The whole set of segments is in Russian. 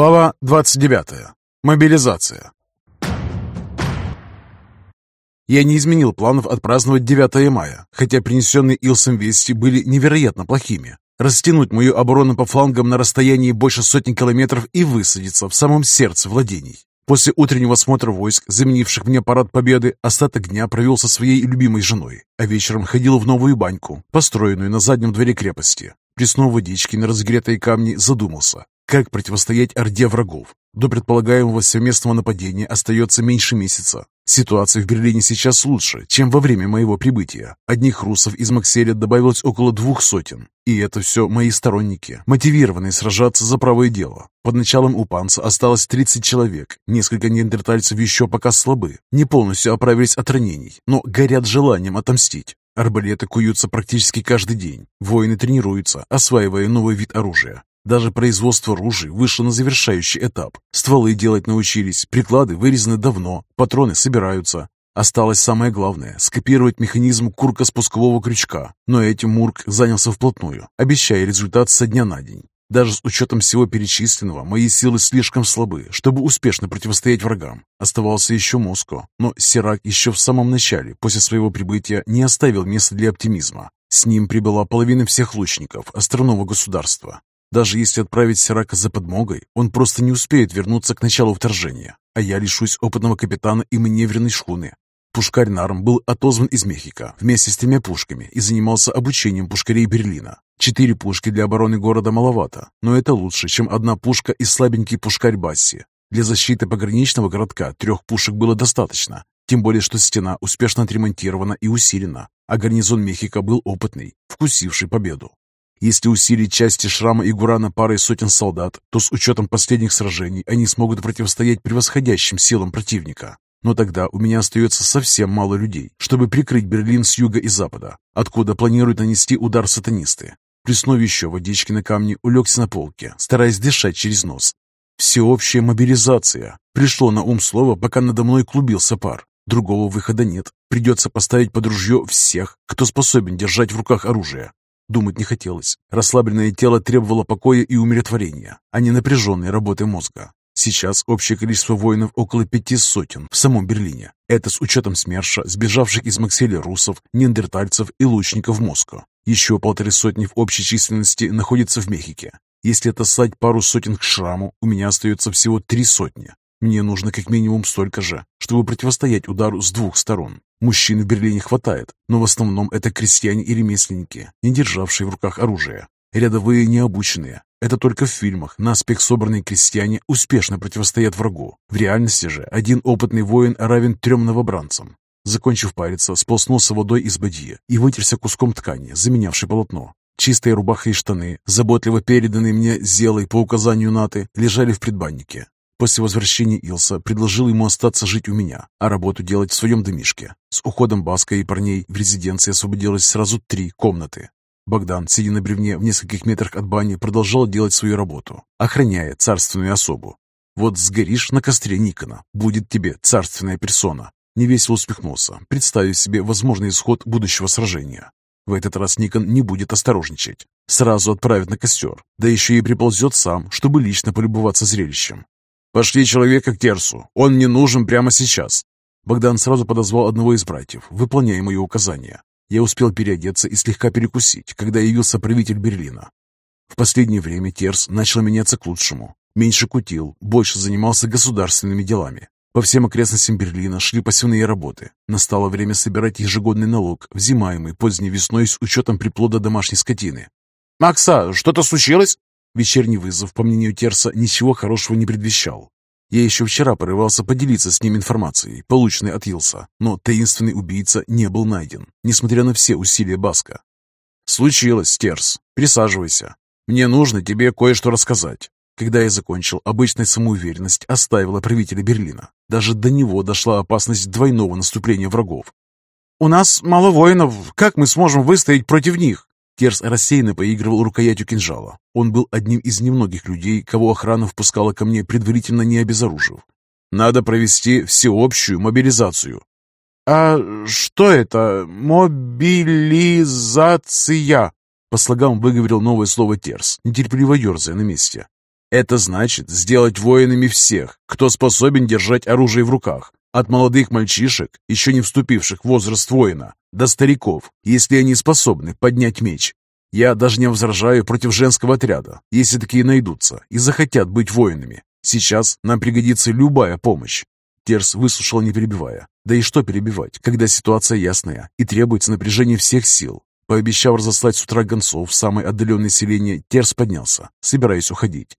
Глава 29. Мобилизация. Я не изменил планов отпраздновать 9 мая, хотя принесенные Илсом вести были невероятно плохими. Растянуть мою оборону по флангам на расстоянии больше сотни километров и высадиться в самом сердце владений. После утреннего осмотра войск, заменивших мне парад победы, остаток дня провел со своей любимой женой, а вечером ходил в новую баньку, построенную на заднем дворе крепости. Плеснув водички на разогретые камни, задумался, как противостоять орде врагов. До предполагаемого совместного нападения остается меньше месяца. Ситуация в Берлине сейчас лучше, чем во время моего прибытия. Одних русов из Макселя добавилось около двух сотен. И это все мои сторонники, мотивированные сражаться за правое дело. Под началом у панца осталось 30 человек. Несколько неандертальцев еще пока слабы, не полностью оправились от ранений, но горят желанием отомстить. Арбалеты куются практически каждый день. Воины тренируются, осваивая новый вид оружия. Даже производство ружей вышло на завершающий этап. Стволы делать научились, приклады вырезаны давно, патроны собираются. Осталось самое главное – скопировать механизм курка-спускового крючка, но этим Мурк занялся вплотную, обещая результат со дня на день. Даже с учетом всего перечисленного, мои силы слишком слабы, чтобы успешно противостоять врагам. Оставался еще Моско, но Сирак еще в самом начале, после своего прибытия, не оставил места для оптимизма. С ним прибыла половина всех лучников островного государства. Даже если отправить Сирака за подмогой, он просто не успеет вернуться к началу вторжения, а я лишусь опытного капитана и маневренной шхуны. Пушкарь Нарм был отозван из Мехико вместе с тремя пушками и занимался обучением пушкарей Берлина. Четыре пушки для обороны города маловато, но это лучше, чем одна пушка и слабенький пушкарь Басси. Для защиты пограничного городка трех пушек было достаточно, тем более что стена успешно отремонтирована и усилена, а гарнизон Мехико был опытный, вкусивший победу. Если усилить части Шрама и Гурана парой сотен солдат, то с учетом последних сражений они смогут противостоять превосходящим силам противника. Но тогда у меня остается совсем мало людей, чтобы прикрыть Берлин с юга и запада, откуда планируют нанести удар сатанисты. Плеснув еще водички на камни, улегся на полке, стараясь дышать через нос. Всеобщая мобилизация. Пришло на ум слово, пока надо мной клубился пар. Другого выхода нет. Придется поставить под ружье всех, кто способен держать в руках оружие. Думать не хотелось. Расслабленное тело требовало покоя и умиротворения, а не напряженной работы мозга. Сейчас общее количество воинов около пяти сотен в самом Берлине. Это с учетом СМЕРШа, сбежавших из Макселя русов, неандертальцев и лучников Москвы. Еще полторы сотни в общей численности находятся в Мехике. Если отослать пару сотен к Шраму, у меня остается всего три сотни. Мне нужно как минимум столько же, чтобы противостоять удару с двух сторон. Мужчин в Берлине хватает, но в основном это крестьяне и ремесленники, не державшие в руках оружие. Рядовые необученные. Это только в фильмах наспех собранные крестьяне успешно противостоят врагу. В реальности же один опытный воин равен трем новобранцам. Закончив париться, сползнулся водой из бадьи и вытерся куском ткани, заменявшей полотно. Чистые рубаха и штаны, заботливо переданные мне Зелой по указанию Наты, лежали в предбаннике. После возвращения Илса предложил ему остаться жить у меня, а работу делать в своем домишке. С уходом Баска и парней в резиденции освободилось сразу три комнаты. Богдан, сидя на бревне в нескольких метрах от бани, продолжал делать свою работу, охраняя царственную особу. «Вот сгоришь на костре Никона, будет тебе царственная персона». Невесело усмехнулся, представив себе возможный исход будущего сражения. В этот раз Никон не будет осторожничать. Сразу отправит на костер, да еще и приползет сам, чтобы лично полюбоваться зрелищем. «Пошли человека к Терсу. Он не нужен прямо сейчас». Богдан сразу подозвал одного из братьев, выполняя мои указания. Я успел переодеться и слегка перекусить, когда явился правитель Берлина. В последнее время Терс начал меняться к лучшему. Меньше кутил, больше занимался государственными делами. По всем окрестностям Берлина шли пассивные работы. Настало время собирать ежегодный налог, взимаемый поздней весной с учетом приплода домашней скотины. «Макса, что-то случилось?» Вечерний вызов, по мнению Терса, ничего хорошего не предвещал. Я еще вчера порывался поделиться с ним информацией, полученной от Илса, но таинственный убийца не был найден, несмотря на все усилия Баска. «Случилось, Терс. Присаживайся. Мне нужно тебе кое-что рассказать». Когда я закончил, обычная самоуверенность оставила правителя Берлина. Даже до него дошла опасность двойного наступления врагов. «У нас мало воинов. Как мы сможем выстоять против них?» Терс рассеянно поигрывал рукоятью кинжала. Он был одним из немногих людей, кого охрана впускала ко мне, предварительно не обезоружив. «Надо провести всеобщую мобилизацию». «А что это? Мобилизация?» По слогам выговорил новое слово Терс, нетерпеливо ерзая на месте. Это значит сделать воинами всех, кто способен держать оружие в руках, от молодых мальчишек, еще не вступивших в возраст воина, до стариков, если они способны поднять меч. Я даже не возражаю против женского отряда, если такие найдутся и захотят быть воинами. Сейчас нам пригодится любая помощь. Терс выслушал, не перебивая. Да и что перебивать, когда ситуация ясная и требуется напряжение всех сил. Пообещав разослать с утра гонцов в самое отдаленное селение, Терс поднялся, собираясь уходить.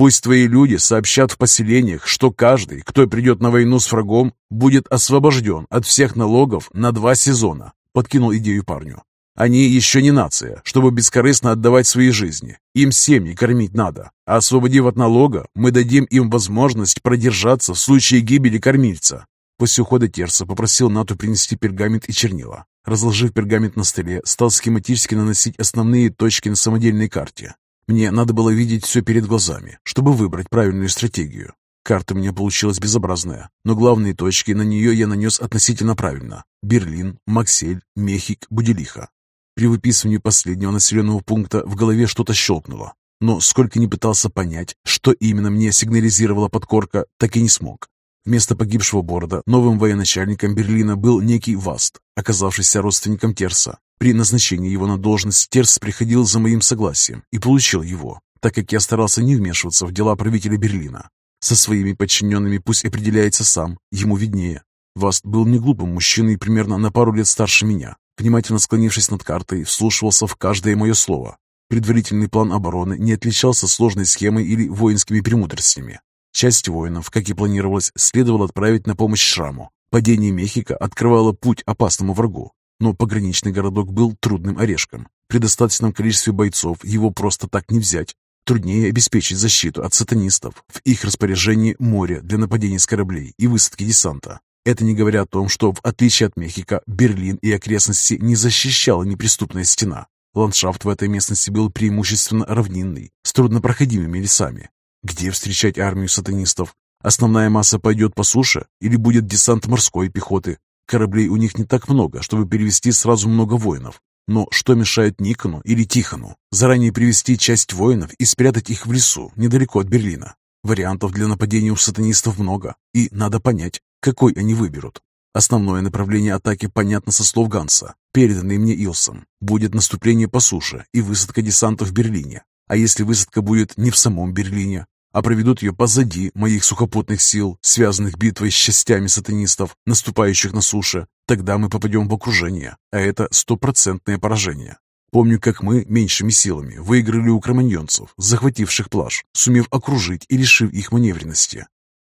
Пусть твои люди сообщат в поселениях, что каждый, кто придет на войну с врагом, будет освобожден от всех налогов на два сезона», — подкинул идею парню. «Они еще не нация, чтобы бескорыстно отдавать свои жизни. Им семьи кормить надо. А освободив от налога, мы дадим им возможность продержаться в случае гибели кормильца». После ухода Терса попросил Нату принести пергамент и чернила. Разложив пергамент на столе, стал схематически наносить основные точки на самодельной карте. Мне надо было видеть все перед глазами, чтобы выбрать правильную стратегию. Карта у меня получилась безобразная, но главные точки на нее я нанес относительно правильно. Берлин, Максель, Мехик, Буделиха. При выписывании последнего населенного пункта в голове что-то щелкнуло. Но сколько ни пытался понять, что именно мне сигнализировала подкорка, так и не смог. Вместо погибшего Борда новым военачальником Берлина был некий Васт, оказавшийся родственником Терса. При назначении его на должность Терс приходил за моим согласием и получил его, так как я старался не вмешиваться в дела правителя Берлина. Со своими подчиненными пусть определяется сам, ему виднее. Васт был не глупым мужчиной примерно на пару лет старше меня. Внимательно склонившись над картой, вслушивался в каждое мое слово. Предварительный план обороны не отличался сложной схемой или воинскими премудростями. Часть воинов, как и планировалось, следовало отправить на помощь Шраму. Падение Мехико открывало путь опасному врагу, но пограничный городок был трудным орешком. При достаточном количестве бойцов его просто так не взять. Труднее обеспечить защиту от сатанистов. В их распоряжении море для нападений с кораблей и высадки десанта. Это не говоря о том, что, в отличие от Мехико, Берлин и окрестности не защищала неприступная стена. Ландшафт в этой местности был преимущественно равнинный, с труднопроходимыми лесами. Где встречать армию сатанистов? Основная масса пойдет по суше или будет десант морской пехоты? Кораблей у них не так много, чтобы перевести сразу много воинов. Но что мешает Никону или Тихону заранее привести часть воинов и спрятать их в лесу, недалеко от Берлина? Вариантов для нападения у сатанистов много, и надо понять, какой они выберут. Основное направление атаки понятно со слов Ганса, переданный мне Илсом. Будет наступление по суше и высадка десанта в Берлине. А если высадка будет не в самом Берлине, а проведут ее позади моих сухопутных сил, связанных битвой с частями сатанистов, наступающих на суше, тогда мы попадем в окружение, а это стопроцентное поражение. Помню, как мы меньшими силами выиграли у кроманьонцев, захвативших плаж, сумев окружить и лишив их маневренности.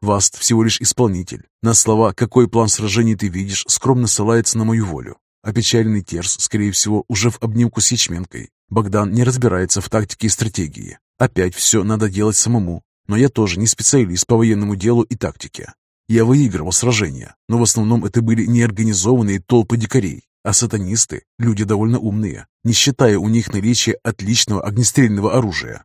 Васт всего лишь исполнитель. На слова «какой план сражений ты видишь» скромно ссылается на мою волю. Опечаленный Терс, скорее всего, уже в обнимку с ячменкой. Богдан не разбирается в тактике и стратегии, Опять все надо делать самому, но я тоже не специалист по военному делу и тактике. Я выигрывал сражения, но в основном это были неорганизованные толпы дикарей, а сатанисты – люди довольно умные, не считая у них наличия отличного огнестрельного оружия.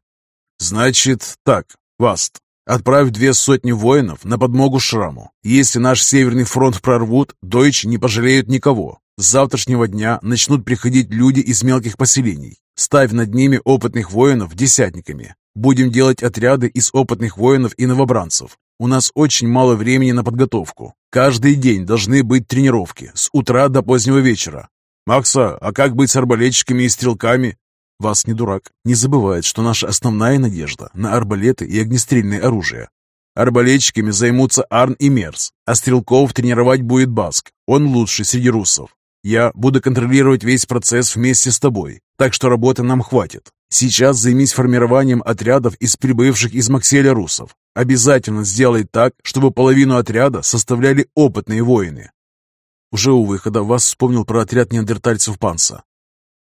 «Значит так, Васт, отправь две сотни воинов на подмогу Шраму. Если наш Северный фронт прорвут, дойчи не пожалеют никого. С завтрашнего дня начнут приходить люди из мелких поселений. Ставь над ними опытных воинов десятниками. Будем делать отряды из опытных воинов и новобранцев. У нас очень мало времени на подготовку. Каждый день должны быть тренировки, с утра до позднего вечера. Макса, а как быть с арбалетчиками и стрелками? Вас не дурак. Не забывает, что наша основная надежда на арбалеты и огнестрельное оружие. Арбалетчиками займутся Арн и Мерс, а стрелков тренировать будет Баск. Он лучший среди русов. Я буду контролировать весь процесс вместе с тобой, так что работы нам хватит. Сейчас займись формированием отрядов из прибывших из Макселя русов. Обязательно сделай так, чтобы половину отряда составляли опытные воины. Уже у выхода вас вспомнил про отряд неандертальцев Панса.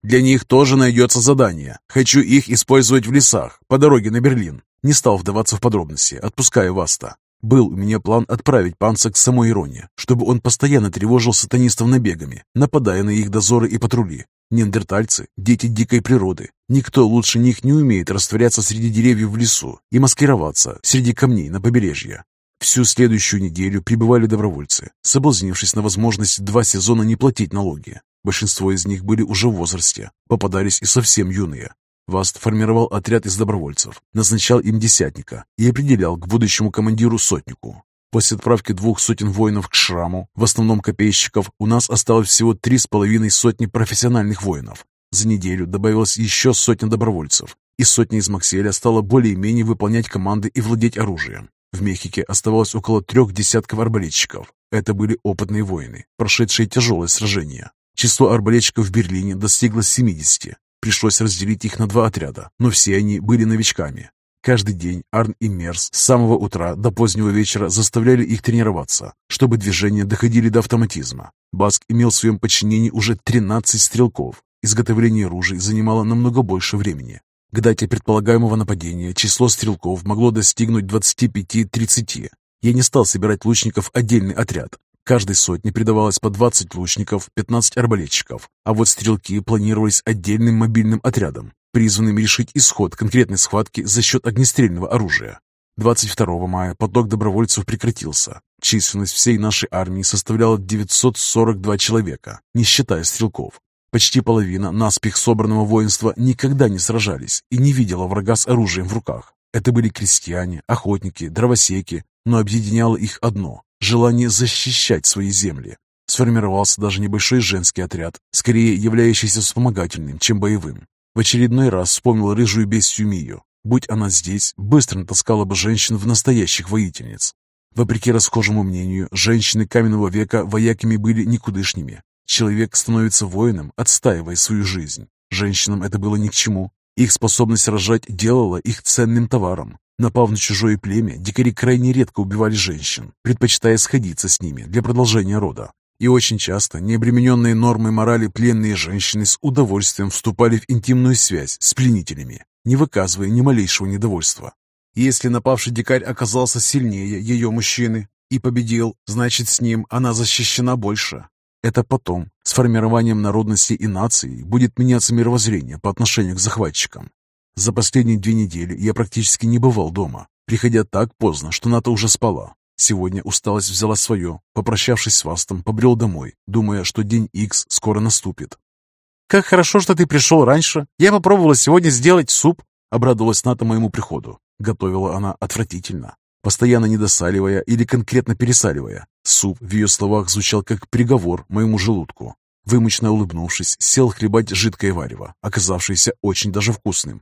Для них тоже найдется задание. Хочу их использовать в лесах, по дороге на Берлин. Не стал вдаваться в подробности, отпуская Васта. Был у меня план отправить панца к самой Ироне, чтобы он постоянно тревожил сатанистов набегами, нападая на их дозоры и патрули. Неандертальцы – дети дикой природы. Никто лучше них не умеет растворяться среди деревьев в лесу и маскироваться среди камней на побережье. Всю следующую неделю прибывали добровольцы, соблазнившись на возможность два сезона не платить налоги. Большинство из них были уже в возрасте, попадались и совсем юные. Васт формировал отряд из добровольцев, назначал им десятника и определял к будущему командиру сотнику. После отправки двух сотен воинов к Шраму, в основном копейщиков, у нас осталось всего три с половиной сотни профессиональных воинов. За неделю добавилось еще сотня добровольцев, и сотня из Макселя стала более-менее выполнять команды и владеть оружием. В Мехике оставалось около трех десятков арбалетчиков. Это были опытные воины, прошедшие тяжелые сражения. Число арбалетчиков в Берлине достигло 70. Пришлось разделить их на два отряда, но все они были новичками. Каждый день Арн и Мерс с самого утра до позднего вечера заставляли их тренироваться, чтобы движения доходили до автоматизма. Баск имел в своем подчинении уже 13 стрелков. Изготовление ружей занимало намного больше времени. К дате предполагаемого нападения число стрелков могло достигнуть 25-30. Я не стал собирать лучников отдельный отряд. Каждой сотне придавалось по 20 лучников, 15 арбалетчиков, а вот стрелки планировались отдельным мобильным отрядом, призванным решить исход конкретной схватки за счет огнестрельного оружия. 22 мая поток добровольцев прекратился. Численность всей нашей армии составляла 942 человека, не считая стрелков. Почти половина наспех собранного воинства никогда не сражались и не видела врага с оружием в руках. Это были крестьяне, охотники, дровосеки, но объединяло их одно – желание защищать свои земли. Сформировался даже небольшой женский отряд, скорее являющийся вспомогательным, чем боевым. В очередной раз вспомнил рыжую бестию Мию. Будь она здесь, быстро натаскала бы женщин в настоящих воительниц. Вопреки расхожему мнению, женщины каменного века вояками были никудышними. Человек становится воином, отстаивая свою жизнь. Женщинам это было ни к чему. Их способность рожать делала их ценным товаром. Напав на чужое племя, дикари крайне редко убивали женщин, предпочитая сходиться с ними для продолжения рода. И очень часто необремененные нормой морали пленные женщины с удовольствием вступали в интимную связь с пленителями, не выказывая ни малейшего недовольства. Если напавший дикарь оказался сильнее ее мужчины и победил, значит с ним она защищена больше. Это потом, с формированием народности и нации, будет меняться мировоззрение по отношению к захватчикам. За последние две недели я практически не бывал дома, приходя так поздно, что Ната уже спала. Сегодня усталость взяла свое. Попрощавшись с Вастом, побрел домой, думая, что день Икс скоро наступит. «Как хорошо, что ты пришел раньше. Я попробовала сегодня сделать суп», — обрадовалась Ната моему приходу. Готовила она отвратительно, постоянно недосаливая или конкретно пересаливая. Суп в ее словах звучал как приговор моему желудку. Вымучно улыбнувшись, сел хлебать жидкое варево, оказавшееся очень даже вкусным.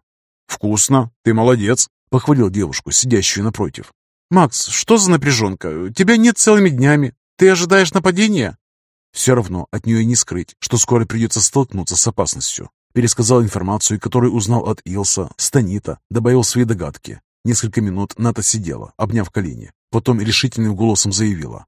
«Вкусно! Ты молодец!» — похвалил девушку, сидящую напротив. «Макс, что за напряженка? Тебя нет целыми днями. Ты ожидаешь нападения?» Все равно от нее не скрыть, что скоро придется столкнуться с опасностью. Пересказал информацию, которую узнал от Илса, Станита, добавил свои догадки. Несколько минут Ната сидела, обняв колени. Потом решительным голосом заявила.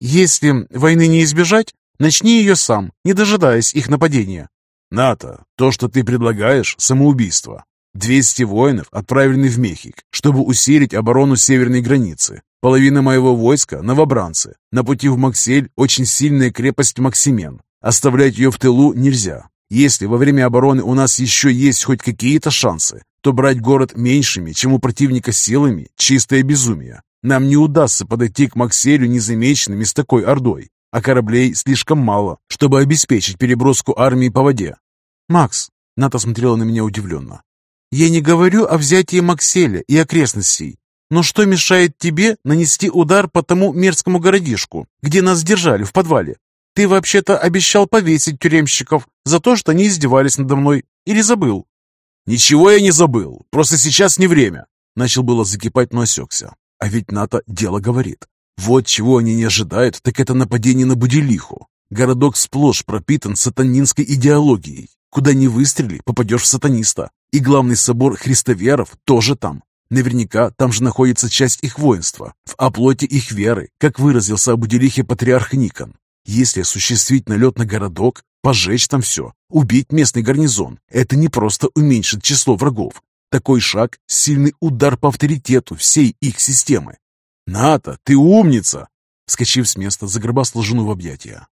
«Если войны не избежать, начни ее сам, не дожидаясь их нападения». «Ната, то, что ты предлагаешь, самоубийство. 200 воинов отправлены в Мехик, чтобы усилить оборону северной границы. Половина моего войска – новобранцы. На пути в Максель очень сильная крепость Максимен. Оставлять ее в тылу нельзя. Если во время обороны у нас еще есть хоть какие-то шансы, то брать город меньшими, чем у противника силами – чистое безумие. Нам не удастся подойти к Макселю незамеченными с такой ордой, а кораблей слишком мало, чтобы обеспечить переброску армии по воде. «Макс», — Ната смотрела на меня удивленно, я не говорю о взятии Макселя и окрестностей. Но что мешает тебе нанести удар по тому мерзкому городишку, где нас держали в подвале? Ты вообще-то обещал повесить тюремщиков за то, что они издевались надо мной. Или забыл?» «Ничего я не забыл. Просто сейчас не время». Начал было закипать, но осекся. А ведь НАТО дело говорит. Вот чего они не ожидают, так это нападение на Будилиху. Городок сплошь пропитан сатанинской идеологией. Куда ни выстрели, попадешь в сатаниста. И главный собор христоверов тоже там. Наверняка там же находится часть их воинства, в оплоте их веры, как выразился об уделихе патриарх Никон. Если осуществить налет на городок, пожечь там все, убить местный гарнизон, это не просто уменьшит число врагов. Такой шаг – сильный удар по авторитету всей их системы. «Ната, ты умница!» Скочив с места, загробастал жену в объятия.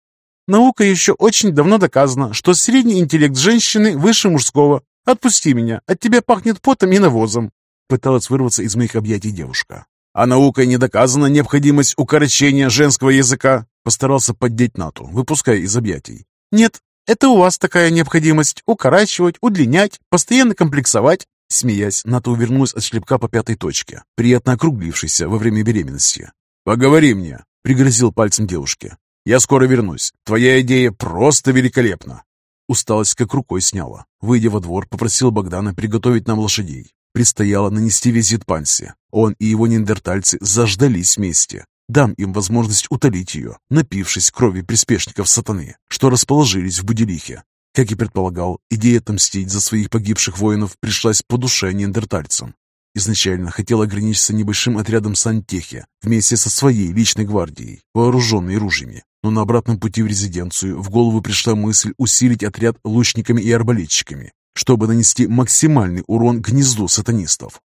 «Наука еще очень давно доказана, что средний интеллект женщины выше мужского, «Отпусти меня, от тебя пахнет потом и навозом!» Пыталась вырваться из моих объятий девушка. «А наукой не доказана необходимость укорочения женского языка?» Постарался поддеть Нату, выпуская из объятий. «Нет, Это у вас такая необходимость укорачивать, удлинять, постоянно комплексовать. Смеясь, Ната увернулась от шлепка по пятой точке, приятно округлившейся во время беременности. «Поговори мне», — пригрозил пальцем девушке. «Я скоро вернусь. Твоя идея просто великолепна». Усталость как рукой сняла. Выйдя во двор, попросил Богдана приготовить нам лошадей. Предстояло нанести визит Панси. Он и его неандертальцы заждались вместе. Дам им возможность утолить ее, напившись крови приспешников сатаны, что расположились в Будилихе. Как и предполагал, идея отомстить за своих погибших воинов пришлась по душе неандертальцам. Изначально хотел ограничиться небольшим отрядом сантехи вместе со своей личной гвардией, вооруженной ружьями. Но на обратном пути в резиденцию в голову пришла мысль усилить отряд лучниками и арбалетчиками, чтобы нанести максимальный урон гнезду сатанистов.